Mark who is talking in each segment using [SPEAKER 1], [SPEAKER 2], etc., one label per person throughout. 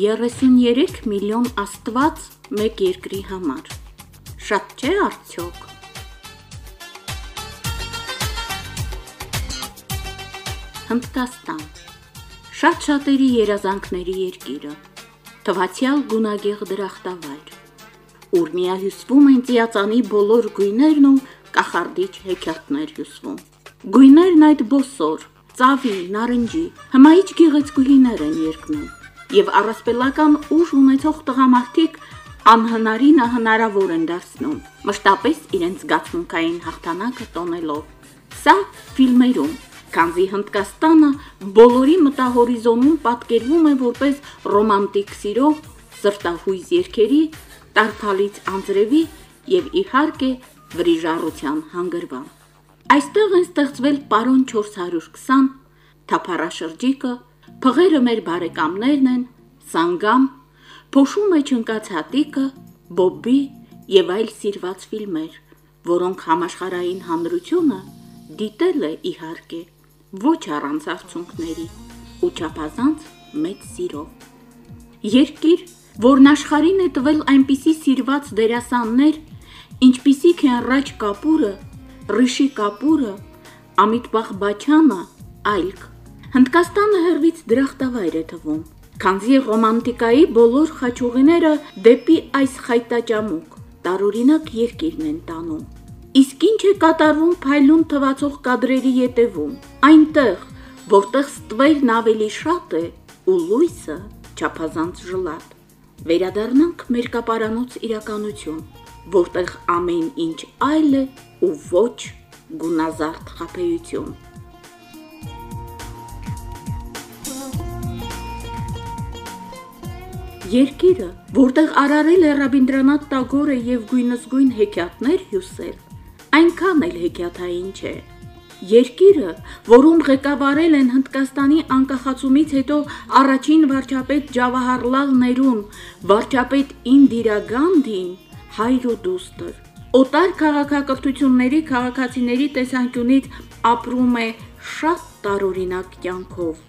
[SPEAKER 1] 33 միլիոն աստված մեկ երկրի համար։ Շատ չէ արդյոք։ Հնդկաստան Շատ շատերի երազանքների երկիրը։ Թվացial գունագեղ դրախտավայր։ Ուր միահյուսվում են ծիածանի բոլոր գույներն ու կախարդիչ հեքիաթներ հյուսվում։ Գույներն այդ բոսոր, ծավի, նարնջի, հմայիչ գեղեցկուհիներ են երկնում, եւ առասպելական ուժ ունեցող տղամարդիկ անհնարինը հնարավոր են դարձնում, մշտապես իրենց զգացմունքային հաղթանակը տոնելով։ Սա ֆիլմերում Քանզի Հնդկաստանը բոլորի մտահորիզոնում պատկերվում է որպես ռոմանտիկ սիրո, սրտահույզ երգերի, տարփալից անձրևի եւ իհարկե վրիժառության հանգրվան։ Այստեղ են ստեղծվել պարոն 420, թափառաշրջիկը, փղերը մեր բարեկամներն են, սանգամ, փոշու մեջ ընկած հատիկը, բոբի եւ այլ սիրված ֆիլմեր, որոնք համաշխարային հանրությունը դիտել է իհարկե ոչ առանց արցունքների ու չափազանց մեծ սիրով։ Երկիր, որն աշխարհին է տվել այնպիսի սիրված դերասաններ, ինչպիսիք են Ռաջ Կապուրը, Ռիշի Կապուրը, Ամիտբախ Բաչյանը, այլք։ Հնդկաստանը հերվից դրախտավայր է թվում, քանզի ռոմանտիկայի բոլոր խաչուղիները դեպի այս խայտաճամուկ տարօրինակ երկիրն են տանում։ Իսկ ինչ է կատարվում փայլուն թվացող կադրերի յետևում։ Այնտեղ, որտեղ ստվերն ավելի շատ է ու լույսը չափազանց ժլատ։ Վերադառնանք մեր կապարանոց իրականություն, որտեղ ամեն ինչ այլ է ու ոչ գունազարդ խափեություն։ Երկիրը, որտեղ արարել է Ռաբինդրանաթ Տագորը եւ գույնզգույն հեքիաթներ հյուսել, այնքան էլ հեքիաթային չէ։ Երկիրը, որում ղեկավարել են Հնդկաստանի անկախացումից հետո առաջին վարչապետ Ջավահարլալ Ներուն, վարչապետ Ինդիրա Գանդին, հայր ու դուստր։ Օտար քաղաքակրթությունների քաղաքացիների տեսանկյունից ապրում է շատ տարօրինակ կյանքով,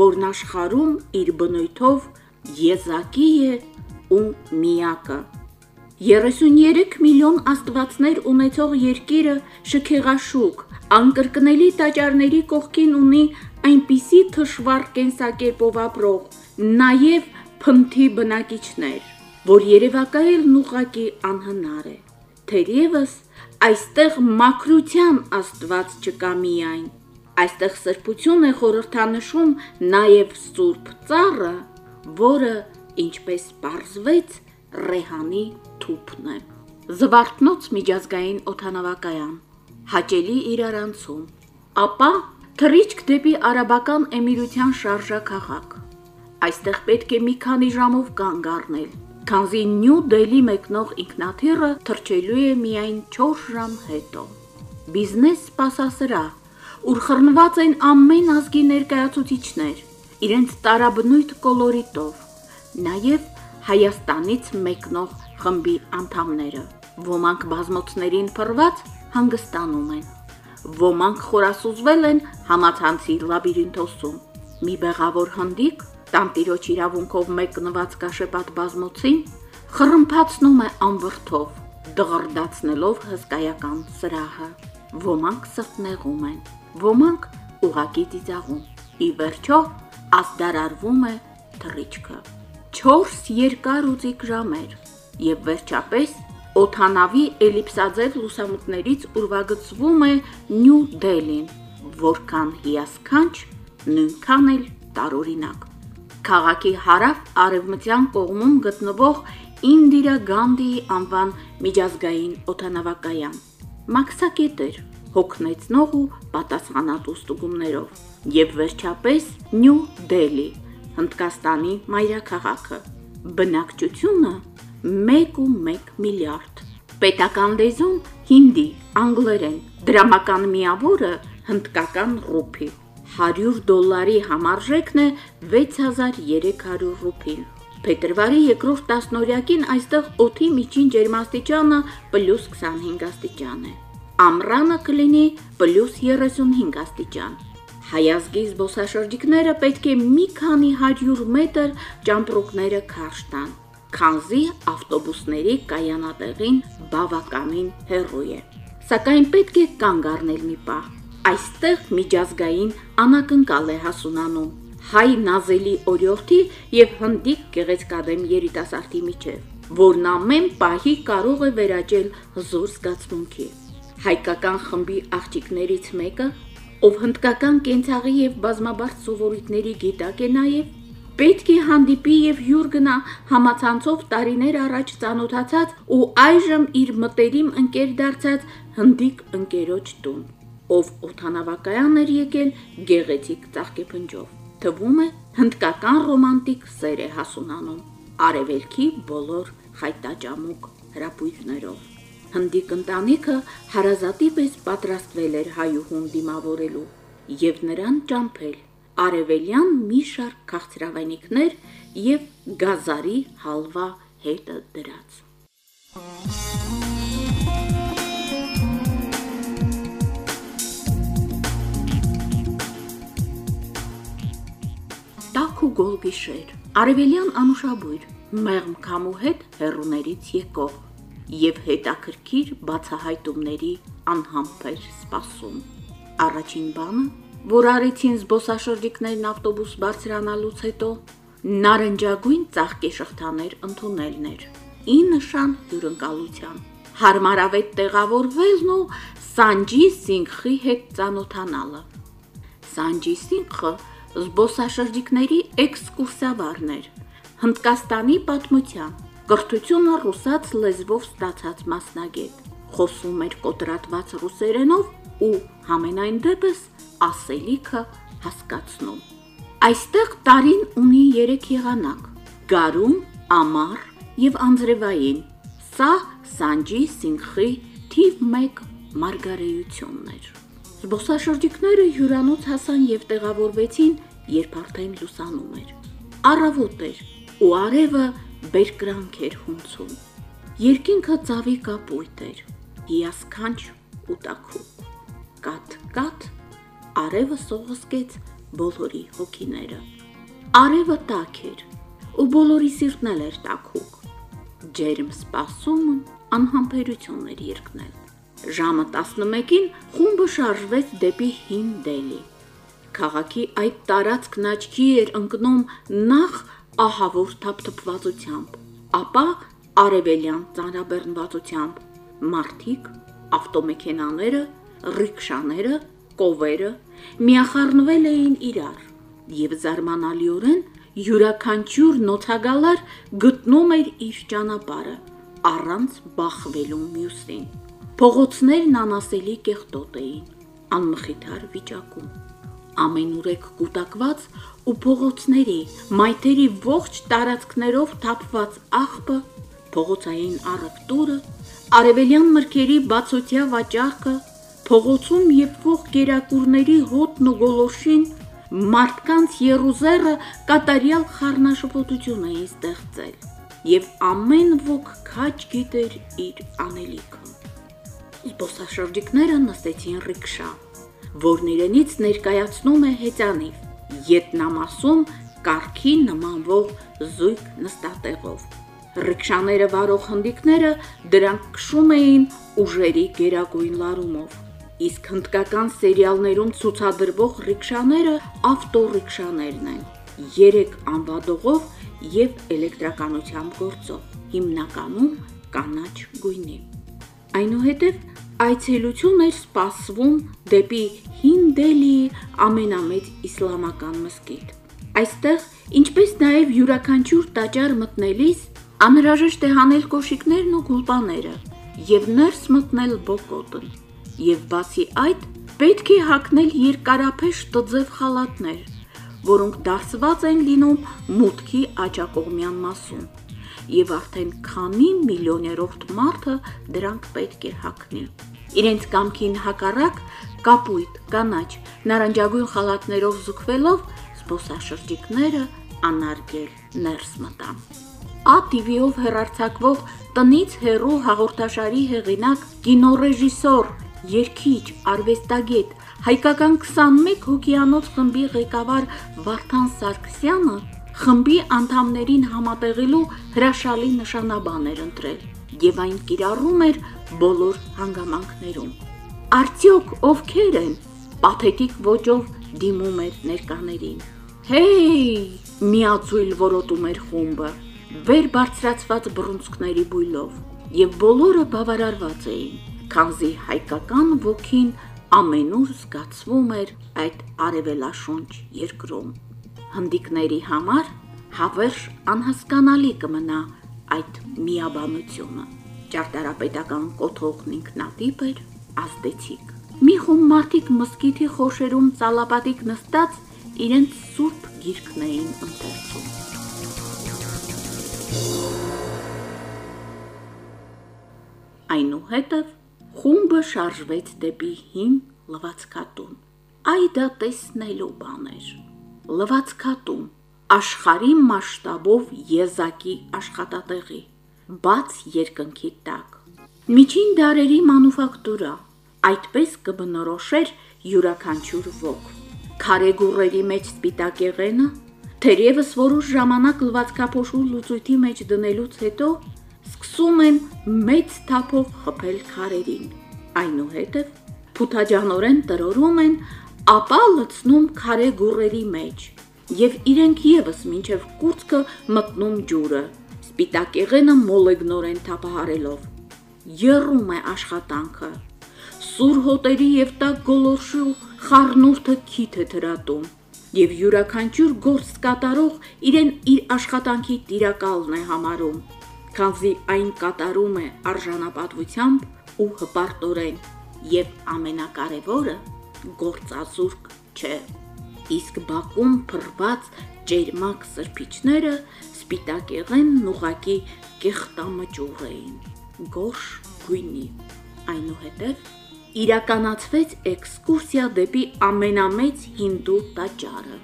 [SPEAKER 1] որն աշխարում իր բնույթով եզակի է ու միակը։ 33 միլիոն աստվածներ ունեցող երկիրը շքեղաշուկ, անկրկնելի տաճարների կողքին ունի այնպիսի թշվառ կենսակերպով ապրող, նաև փնթի բնակիչներ, որ երևակայելն ուղակի անհնար է։ Թերևս այստեղ մակրության աստված չկա միայն, այստեղ սրբություն է խորհրդանշում նաև Սուրբ Ծառը, որը, ինչպես պարզվեց, Ռեհանի թուփն է։ Զվարթնոց միջազգային օթանավակայան հաճելի իրարանցում, ապա թռիչք դեպի Արաբական Էմիրության շարժաքաղաք։ Այստեղ պետք է մի քանի ժամով կանգ առնել, քանզի Նյու Դելի մեկնող ինքնաթիռը թռչելու է միայն 4 ժամ հետո։ Բիզնես սպասասրահ, ուր խռնված են ամեն ազգի ներկայացուցիչներ, իրենց տարաբնույթ կոլորիտով, նաև Հայաստանից մեկնող խմբի անդամները։ Ոմանք բազմոցներին փռված հանգստանում են։ Ոմանք խորասուզվել են համացանցի լաբիրինթոսում։ Մի բեղավոր հնդիկ տանտիրոջ իրավունքով մեկնված կաշեպատ բազմոցին խռմփացնում է անվրթով, դղրդացնելով հսկայական սրահը։ Ոմանք սրտնեղում են, ոմանք ուղակի ծիծաղում։ Ի վերջո ազդարարվում է թռիչքը։ 4 երկար ու ծիկ ժամեր եւ վերջապես Օթանավի էլիպսաձև լուսամուտներից ուրվագծվում է Նյու Դելին, որքան հիասքանչ, նույնքան էլ տարօրինակ։ Քաղաքի հարավ արևմտյան կողմում գտնվող Ինդիրա Գանդիի անվան միջազգային օթանավակայան։ Մաքսակետեր հոգնեցնող ու պատասխանատու ստուգումներով եւ վերջապես Նյու Դելի Հնդկաստանի մայրաքաղաքը բնակչությունը 1.1 միլիարդ։ Պետական լեզուն հինդի, անգլերեն, դրամական միավորը հնդկական ռուփի։ 100 դոլարի համարժեքն է 6300 ռուփին։ Փետրվարի երկրորդ տասնօրյակին այստեղ օդի միջին ջերմաստիճանը +25 աստիճան է։ Ամռանը կլինի +35 աստիճան։ Հայազգի զբոսաշրջիկները պետք է մի քանի 100 մետր ճամպրուկները քարշ տան։ Քանզի ավտոբուսների կայանատեղին բավականին հեռու է։ Սակայն պետք է կանգ առնել մի պահ։ Այստեղ միջազգային անակնկալ է հասունանում հայ նազելի օրյորթի եւ հնդիկ գեղեցկադեմ երիտասարդի միջև, որն ամեն պահի կարող է վերաճել հզոր զգացմունքի։ Հայկական խմբի աղջիկներից մեկը ով հնդկական կենցաղի եւ բազմաբարձ սովորույթների գիտակ է նաեւ, պետք է հանդիպի եւ հյուր գնա համացանցով տարիներ առաջ ծանոթացած ու այժմ իր մտերիմ ընկեր դարձած հնդիկ ընկերոջ տուն, ով օթանավակայան էր եկել գեղեցիկ ծաղկեփնջով։ Թվում է հնդկական ռոմանտիկ սեր է հասունանում արևելքի բոլոր խայտաճամուկ հրապույրներով։ Հնդիկ ընտանիքը հարազատի պես պատրաստվել էր հայուհուն դիմավորելու եւ նրան ճամփել արևելյան մի շարք քաղցրավենիքներ եւ գազարի հալվա հետը դրած։ Տաք ու գոլ գիշեր, արևելյան անուշաբույր, մեղմ քամու հետ հերուներից եկող եւ հետաքրքիր բացահայտումների անհամբեր սպասում։ Առաջին բանը, որ արեցին զբոսաշրջիկներն ավտոբուս բարձրանալուց հետո, նարնջագույն ծաղկի շղթաներ ընդունելն էր։ Ի նշան հյուրընկալության։ Հարմարավետ տեղավորվելն ու Սանջի Սինգխի հետ ծանոթանալը։ Սանջի Սինգխը զբոսաշրջիկների էքսկուրսիավարն էր Հնդկաստանի պատմության Կրթությունը ռուսաց լեզվով ստացած մասնագետ։ Խոսում էր կոտրատված ռուսերենով ու համենայն դեպս ասելիքը հասկացնում։ Այստեղ տարին ունի 3 եղանակ՝ գարուն, ամառ եւ անձրևային։ Սա Սանջի Սինգխի թիվ 1 մարգարեություններ։ Զբոսաշրջիկները հյուրանոց հասան եւ տեղավորվեցին, երբ արդեն լուսանում էր։ Առավոտ էր, ու արևը բերկրանք էր հունցում։ Երկինքը ծավի կապույտ էր, հիասքանչ ու տաքուկ։ Կատ-կատ արևը սողոսկեց բոլորի հոգիները։ Արևը տաք էր, ու բոլորի սիրտն էր տաքուկ։ Ջերմ սպասումն անհամբերություն էր երկնել։ Ժամը 11-ին խումբը շարժվեց դեպի Հին Դելի։ Քաղաքի այդ տարածքն աչքի էր ընկնում նախ ահավոր թափթփվածությամբ, ապա արևելյան ծանրաբեռնվածությամբ մարդիկ, ավտոմեքենաները, ռիքշաները, կովերը միախառնվել էին իրար եւ զարմանալիորեն յուրաքանչյուր նոցագալար գտնում էր իր ճանապարհը առանց բախվելու մյուսին փողոցներն անասելի կեղտոտ էին անմխիթար վիճակում ամենուրեք կൂട്ടակված ու փողոցների, մայթերի ողջ տարածքներով թափված աղբը, փողոցային առևտուրը, արևելյան մրգերի բացօթյա վաճառքը, փողոցում եփվող գերակուրների հոտն ու գոլորշին, մարդկանց Երուսերը կատարյալ խառնաշփոթություն էին ստեղծել, եւ ամեն ոք քաչ գիտեր իր անելիքը։ Զբոսաշրջիկները նստեցին ռիքշա որն իրենից ներկայացնում է հեծանիվ, ետնամասում կարքի նմանվող զույգ նստատեղով։ Ռիքշաները վարող հնդիկները դրանք քշում էին ուժերի գերագույն լարումով։ Իսկ հնդկական սերիալներում ցուցադրվող ռիքշաները ավտոռիքշաներն են։ 3 անվադողով եւ էլեկտրականությամբ գործող, հիմնականում կանաչ գույնի։ Այնուհետև այցելություն էր սպասվում դեպի Հին Դելիի ամենամեծ իսլամական մզկիթ։ Այստեղ, ինչպես նաև յուրաքանչյուր տաճար մտնելիս, անհրաժեշտ է հանել կոշիկներն ու գուլպաները եւ ներս մտնել բոկոտն։ Եվ բացի այդ, պետք է հագնել երկարափեշ տձև խալատներ, որոնք դարսված են լինում մուտքի աճակողմյան մասում եւ արդեն քանի միլիոներորդ մարդը դրանք պետք է հագնի։ Իրենց կամքին հակառակ կապույտ, կանաչ, նարնջագույն խալատներով զուգվելով զբոսաշրջիկները անարգել ներս մտան։ ATV-ով հերարցակվող տնից հերու հաղորդաշարի հեղինակ կինոռեժիսոր երկիչ, արվեստագետ, հայկական 21 հոգեանոց խմբի ղեկավար Վարդան Սարգսյանը խմբի անդամներին համատեղելու հրաշալի նշանաբան էր ընտրել եւ այն կիրառում էր բոլոր հանգամանքներում։ Արդյոք ովքեր են պաթետիկ ոճով դիմում էր ներկաներին։ Հեյ, միացույլ որոտում էր խումբը, վեր բարձրացված բռունցքների բույլով, եւ բոլորը բավարարված էին, քանզի հայկական ոգին ամենուր զգացվում էր այդ արևելաշունչ երկրում։ Հնդիկների համար հավերժ անհասկանալի կմնա այդ միաբանությունը։ Ճարտարապետական կոթողն ինքնատիպ էր, ազդեցիկ։ Մի խումբ մարդիկ մսկիթի խոշերում ծալապատիկ նստած իրենց սուրբ գիրքն էին ընթերցում։ Այնուհետև խումբը շարժվեց դեպի հին լվացքատուն։ Այ դա տեսնելու բան էր։ Լվացքատուն աշխարի մասշտաբով եզակի աշխատատեղի, բաց երկնքի տակ։ Միջին դարերի մանուֆակտուրա, այդպես կբնորոշեր յուրաքանչյուր ոգ։ Քարե գուրերի մեջ սպիտակ եղենը, թերևս որոշ ժամանակ լվացքափոշու լուծույթի մեջ դնելուց հետո սկսում են մեծ թափով խփել քարերին։ Այնուհետև փութաջանորեն տրորում են, ապա լցնում քարե գուրերի մեջ եւ իրենք եւս մինչև կուրծքը մտնում ջուրը, սպիտակ եղենը մոլեգնորեն թափահարելով։ Երում է աշխատանքը, սուր հոտերի եւ տակ գոլորշու խառնուրդը քիթ է դրատում եւ յուրաքանչյուր գործ կատարող իրեն իր աշխատանքի տիրակալն է համարում քանզի այն կատարում է արժանապատվությամբ ու հպարտորեն եւ ամենակարևորը գործազուրկ չէ իսկ բակում փռված ջերմակ սրբիչները սպիտակ եղեն նուղակի կեղտամճուղ էին գորշ գույնի այնուհետև իրականացվեց էքսկուրսիա դեպի ամենամեծ հինդու տաճարը՝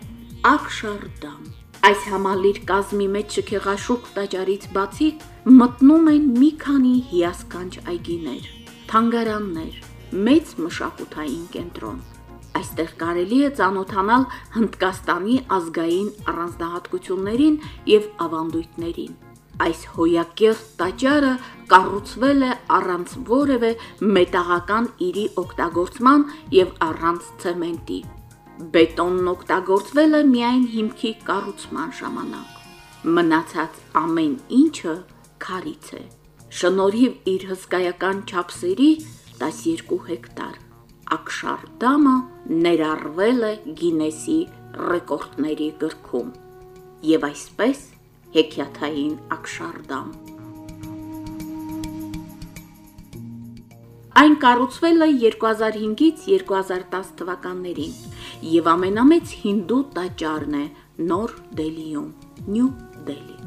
[SPEAKER 1] Ակշարդամ։ Այս համալիր կազմի մեջ շքեղաշուկ տաճարից բացի մտնում են մի քանի հիասքանչ այգիներ, թանգարաններ, մեծ մշակութային կենտրոն։ Այստեղ կարելի է ծանոթանալ Հնդկաստանի ազգային առանձնահատկություններին եւ ավանդույթներին Այս հոյակեղ տաճարը կառուցվել է առանց որևէ մետաղական իրի օգտագործման եւ առանց ցեմենտի։ Բետոնն օգտագործվել է միայն հիմքի կառուցման ժամանակ։ Մնացած ամեն ինչը քարից է։ Շնորհիվ իր հսկայական չափսերի 12 հեկտար Ակշարդամը ներառվել է Գինեսի ռեկորդների գրքում։ Եվ այսպես հեքիաթային Ակշարդամ։ Այն կառուցվել է 2005-ից 2010 թվականներին եւ ամենամեծ հինդու տաճարն է Նոր Դելիում, Նյու Դելի։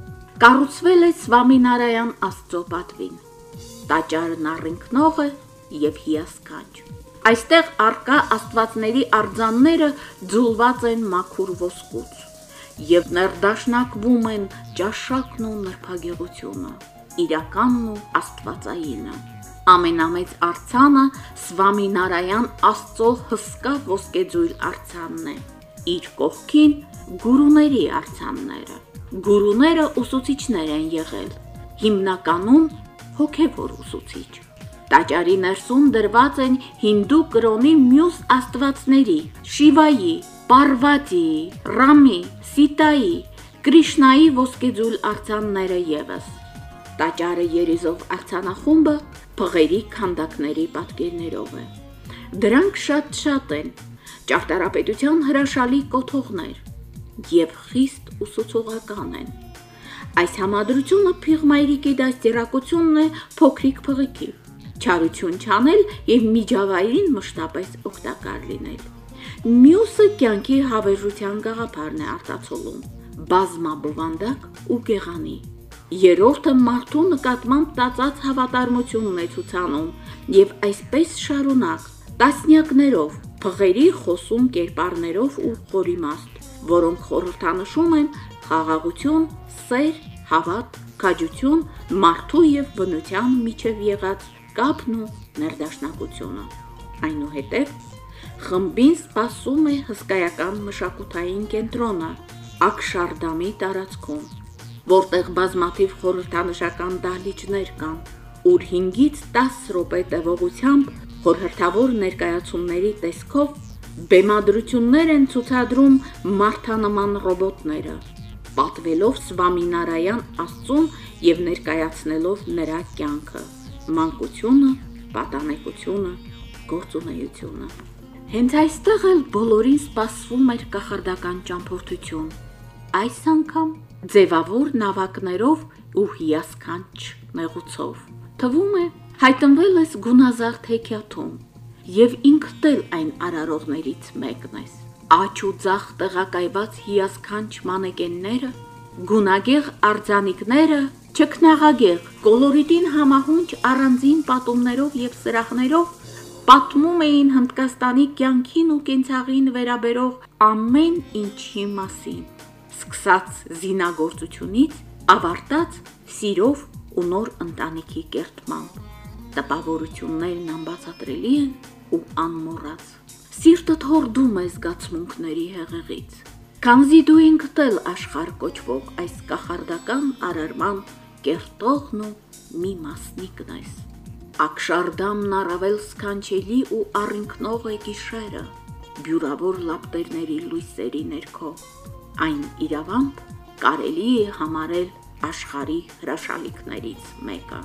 [SPEAKER 1] Կառուցվել է Սվամինարայան Աստծո պատվին։ Տաճարն առինքնող է եւ հիասքանչ։ Այստեղ արկա աստվածների արձանները ձուլված են մաքուր ոսկուց եւ ներդաշնակվում են ճաշակն ու նրբագեղությունը, իրականն ու աստվածայինը։ Ամենամեծ արցանը Սվամինարայան Աստծո հսկա ոսկեձույլ արցանն է։ Իր կողքին գուրուների արցանները։ Գուրուները ուսուցիչներ են եղել, հիմնականում հոգևոր ուսուցիչ։ Տաճարի ներսում դրված են հինդու կրոնի մյուս աստվածների՝ Շիվայի, Պարվատիի, Ռամի, Սիտայի, Կրիշնայի ոսկեձուլ արձանները եւս։ Տաճարը երիզով արձանախումբը փղերի քանդակների պատկերներով է։ Դրանք շատ-շատ են, ճարտարապետության հրաշալի կոթողներ եւ խիստ ուսուցողական են։ Այս համադրությունը Փիղմայրիկի դաստիարակությունն է փոքրիկ փղիկի։ Չարություն չանել եւ միջավայրին մշտապես օգտակար լինել։ Մյուսը կյանքի հավերժության գաղափարն է արտացոլում բազմաբովանդակ ու գեղանի։ Երրորդը մարդու նկատմամբ տածած հավատարմությունն է ցուցանում եւ այսպես շարունակ տասնյակներով փղերի խոսում կերպարներով ու խորիմաստ, որոնք խորհրդանշում են խաղաղություն, սեր, հավատ, քաջություն, մարդու եւ բնության միջև եղած կապն ու ներդաշնակությունը։ Այնուհետև խմբին սպասում է հսկայական մշակութային կենտրոնը Ակշարդամի տարածքում, որտեղ բազմաթիվ խորհրդանշական դահլիճներ կան, ուր 5-ից 10 րոպե տևողությամբ խորհրդավոր ներկայացումների տեսքով բեմադրություններ են ցուցադրում մարդանման ռոբոտները, պատվելով Սվամինարայան Աստծուն եւ ներկայացնելով նրա կյանքը, մանկությունը, պատանեկությունը, գործունեությունը։ Հենց այստեղ էլ բոլորին սպասվում էր կախարդական ճամփորդություն։ Այս անգամ ձևավոր նավակներով ու հիասքանչ նեղուցով։ Թվում է, հայտնվել ես գունազարդ հեքիաթում եւ ինքդ էլ այն արարողներից մեկն ես։ Աչ ու ձախ տեղակայված հիասքանչ մանեկենները, գունագեղ արձանիկները, չքնաղագեղ, կոլորիտին համահունչ առանձին պատումներով եւ սրահներով պատմում էին Հնդկաստանի կյանքին ու կենցաղին վերաբերող ամեն ինչի մասին, սկսած զինագործությունից ավարտած սիրով ու նոր ընտանիքի կերտմամբ։ Տպավորություններն անբացատրելի են ու անմոռաց։ Սիրտդ հորդում է զգացմունքների հեղեղից։ Քանզի դու ինքդ էլ աշխարհ կոչվող այս կախարդական արարման կերտողն ու մի մասնիկն ես։ Ակշարդամն առավել սքանչելի ու առինքնող է գիշերը, բյուրավոր լապտերների լույսերի ներքո։ Այն իրավամբ կարելի է համարել աշխարի հրաշալիքներից մեկը։